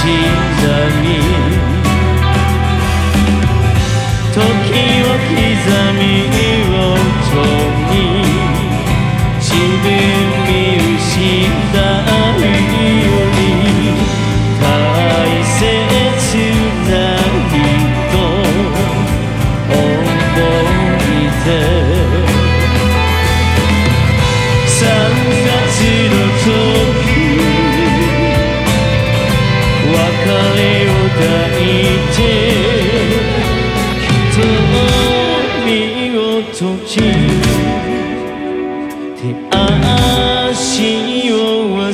刻み時を閉じ手足を忘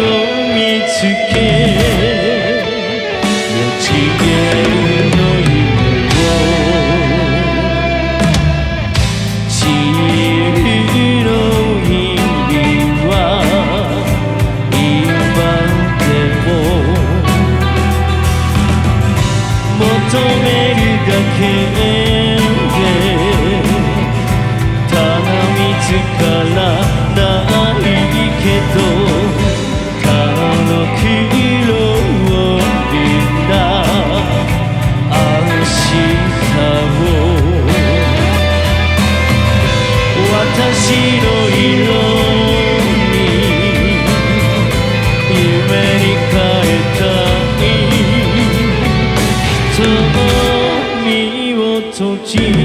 を見つけつからないけど顔の黄色を見た明日を私の色手を閉じ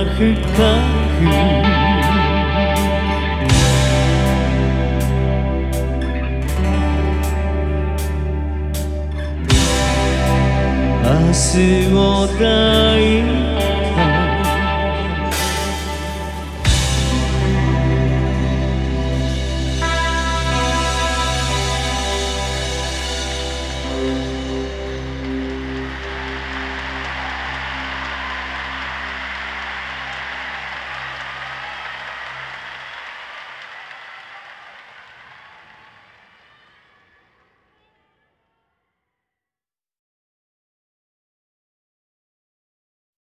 は深く明日を抱い